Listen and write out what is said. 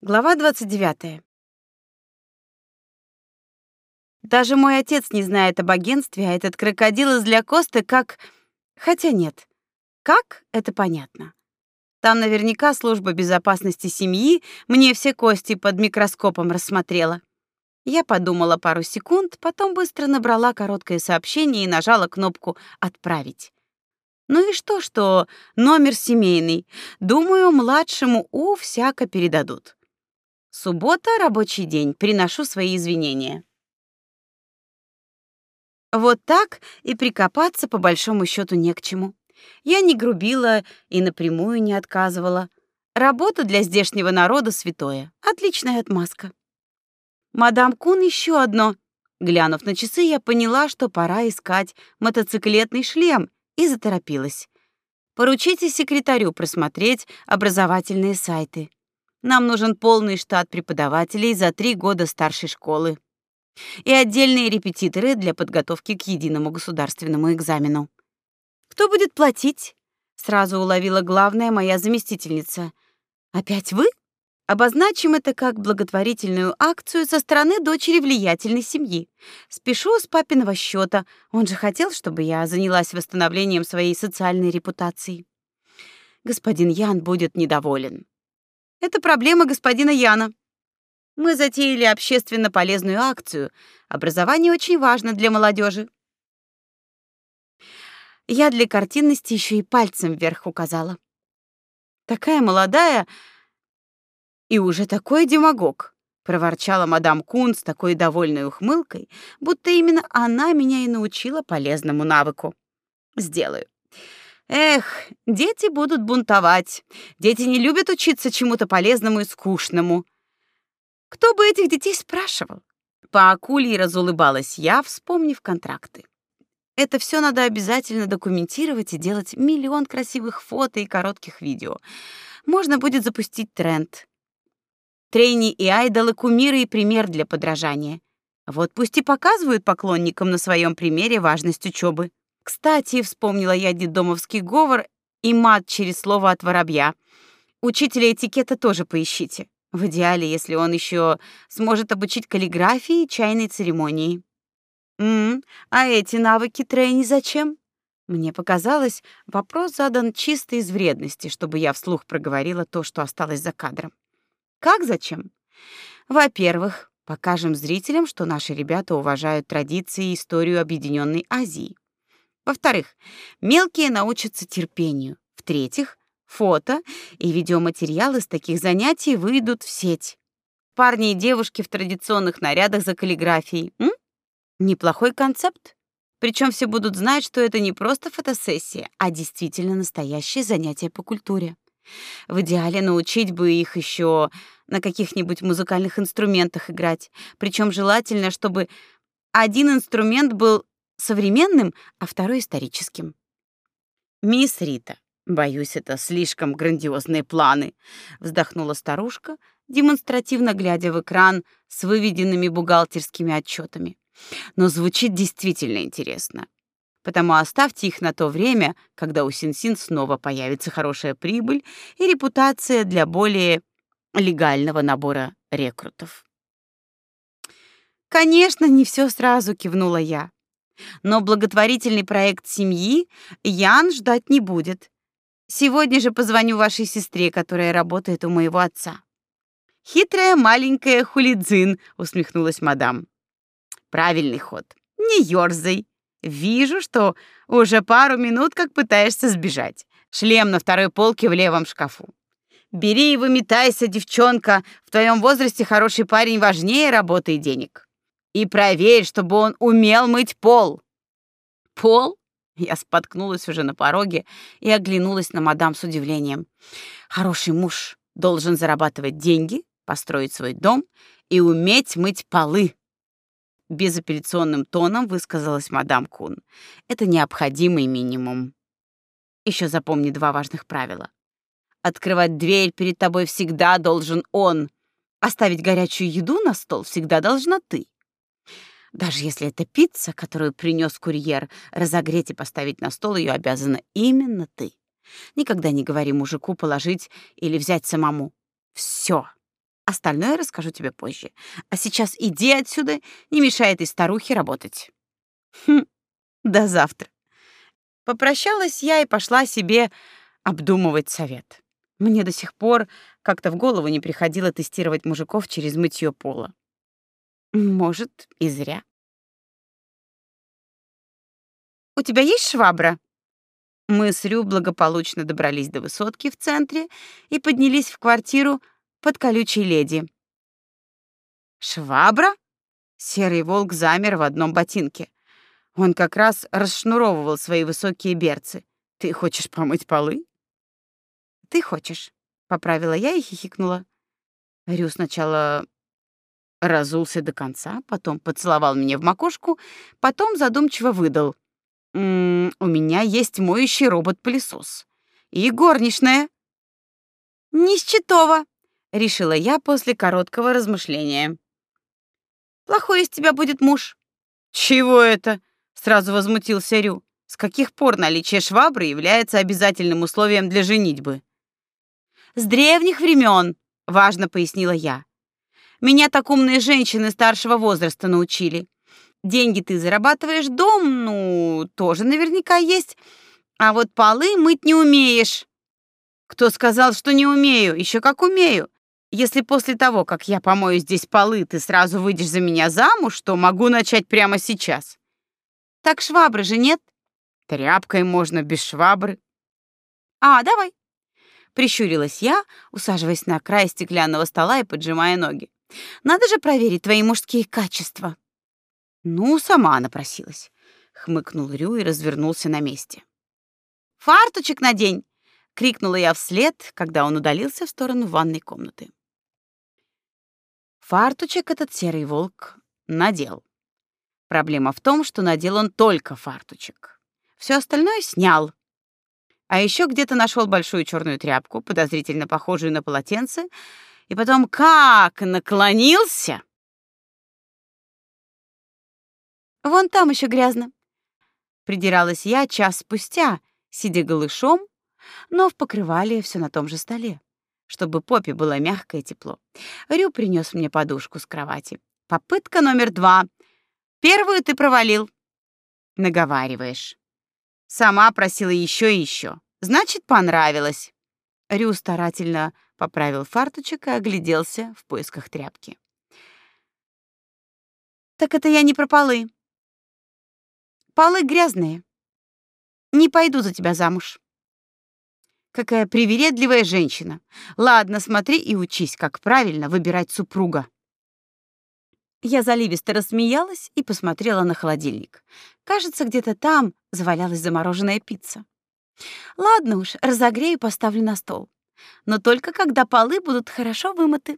Глава 29. Даже мой отец не знает об агентстве, а этот крокодил из для Косты как... Хотя нет. Как? Это понятно. Там наверняка служба безопасности семьи мне все кости под микроскопом рассмотрела. Я подумала пару секунд, потом быстро набрала короткое сообщение и нажала кнопку «Отправить». Ну и что, что номер семейный? Думаю, младшему У всяко передадут. Суббота рабочий день. Приношу свои извинения. Вот так и прикопаться по большому счету не к чему. Я не грубила и напрямую не отказывала. Работа для здешнего народа святое. Отличная отмазка. Мадам Кун еще одно. Глянув на часы, я поняла, что пора искать мотоциклетный шлем, и заторопилась. Поручите секретарю просмотреть образовательные сайты. Нам нужен полный штат преподавателей за три года старшей школы и отдельные репетиторы для подготовки к единому государственному экзамену. Кто будет платить? Сразу уловила главная моя заместительница. Опять вы? Обозначим это как благотворительную акцию со стороны дочери влиятельной семьи. Спешу с папиного счета. Он же хотел, чтобы я занялась восстановлением своей социальной репутации. Господин Ян будет недоволен. Это проблема господина Яна. Мы затеяли общественно полезную акцию. Образование очень важно для молодежи. Я для картинности еще и пальцем вверх указала. Такая молодая и уже такой демагог, проворчала мадам Кун с такой довольной ухмылкой, будто именно она меня и научила полезному навыку. Сделаю. Эх, дети будут бунтовать. Дети не любят учиться чему-то полезному и скучному. Кто бы этих детей спрашивал? По акульи разулыбалась я, вспомнив контракты. Это все надо обязательно документировать и делать миллион красивых фото и коротких видео. Можно будет запустить тренд. Трейни и айдолы — кумиры и пример для подражания. Вот пусть и показывают поклонникам на своем примере важность учебы. Кстати, вспомнила я детдомовский говор и мат через слово от воробья. Учителя этикета тоже поищите. В идеале, если он еще сможет обучить каллиграфии и чайной церемонии. М, а эти навыки трейни зачем? Мне показалось, вопрос задан чисто из вредности, чтобы я вслух проговорила то, что осталось за кадром. Как зачем? Во-первых, покажем зрителям, что наши ребята уважают традиции и историю Объединенной Азии. Во-вторых, мелкие научатся терпению. В-третьих, фото и видеоматериалы с таких занятий выйдут в сеть. Парни и девушки в традиционных нарядах за каллиграфией. М? Неплохой концепт. Причем все будут знать, что это не просто фотосессия, а действительно настоящее занятие по культуре. В идеале научить бы их еще на каких-нибудь музыкальных инструментах играть, причем желательно, чтобы один инструмент был современным, а второй историческим. Мисс Рита, боюсь, это слишком грандиозные планы, вздохнула старушка, демонстративно глядя в экран с выведенными бухгалтерскими отчетами. Но звучит действительно интересно. Потому оставьте их на то время, когда у Синсин снова появится хорошая прибыль и репутация для более легального набора рекрутов. Конечно, не все сразу кивнула я. Но благотворительный проект семьи Ян ждать не будет. Сегодня же позвоню вашей сестре, которая работает у моего отца. Хитрая маленькая хулидзин, усмехнулась мадам. Правильный ход. Не ёрзай. Вижу, что уже пару минут как пытаешься сбежать. Шлем на второй полке в левом шкафу. Бери и выметайся, девчонка. В твоем возрасте хороший парень важнее работы и денег. И проверь, чтобы он умел мыть пол. Пол? Я споткнулась уже на пороге и оглянулась на мадам с удивлением. Хороший муж должен зарабатывать деньги, построить свой дом и уметь мыть полы. Безапелляционным тоном высказалась мадам Кун. Это необходимый минимум. Еще запомни два важных правила. Открывать дверь перед тобой всегда должен он. Оставить горячую еду на стол всегда должна ты. Даже если это пицца, которую принес курьер, разогреть и поставить на стол ее обязана именно ты. Никогда не говори мужику положить или взять самому. Все. Остальное расскажу тебе позже. А сейчас иди отсюда, не мешай этой старухе работать. Хм, до завтра. Попрощалась я и пошла себе обдумывать совет. Мне до сих пор как-то в голову не приходило тестировать мужиков через мытье пола. Может, и зря. У тебя есть швабра? Мы с Рю благополучно добрались до высотки в центре и поднялись в квартиру под колючей леди. Швабра? Серый волк замер в одном ботинке. Он как раз расшнуровывал свои высокие берцы. Ты хочешь помыть полы? Ты хочешь, поправила я и хихикнула. Рю сначала разулся до конца, потом поцеловал меня в макушку, потом задумчиво выдал: М -м, у меня есть моющий робот-пылесос. И горничная. Нищетова, решила я после короткого размышления. Плохой из тебя будет муж. Чего это? Сразу возмутился Рю. С каких пор наличие швабры является обязательным условием для женитьбы? С древних времен, важно пояснила я. Меня так умные женщины старшего возраста научили. Деньги ты зарабатываешь, дом, ну, тоже наверняка есть. А вот полы мыть не умеешь. Кто сказал, что не умею? Еще как умею. Если после того, как я помою здесь полы, ты сразу выйдешь за меня замуж, то могу начать прямо сейчас. Так швабры же нет? Тряпкой можно без швабры. А, давай. Прищурилась я, усаживаясь на край стеклянного стола и поджимая ноги. Надо же проверить твои мужские качества. Ну, сама напросилась, хмыкнул Рю и развернулся на месте. Фарточек надень, крикнула я вслед, когда он удалился в сторону ванной комнаты. Фарточек этот серый волк надел. Проблема в том, что надел он только фарточек. Все остальное снял. А еще где-то нашел большую черную тряпку, подозрительно похожую на полотенце, и потом как наклонился. Вон там еще грязно. Придиралась я час спустя, сидя голышом, но в покрывале все на том же столе, чтобы попе было мягкое тепло. Рю принес мне подушку с кровати. Попытка номер два. Первую ты провалил. Наговариваешь. Сама просила еще и еще. Значит, понравилось. Рю старательно поправил фарточек и огляделся в поисках тряпки. Так это я не про полы. Полы грязные. Не пойду за тебя замуж. Какая привередливая женщина. Ладно, смотри и учись, как правильно выбирать супруга. Я заливисто рассмеялась и посмотрела на холодильник. Кажется, где-то там завалялась замороженная пицца. Ладно уж, разогрею и поставлю на стол. Но только когда полы будут хорошо вымыты.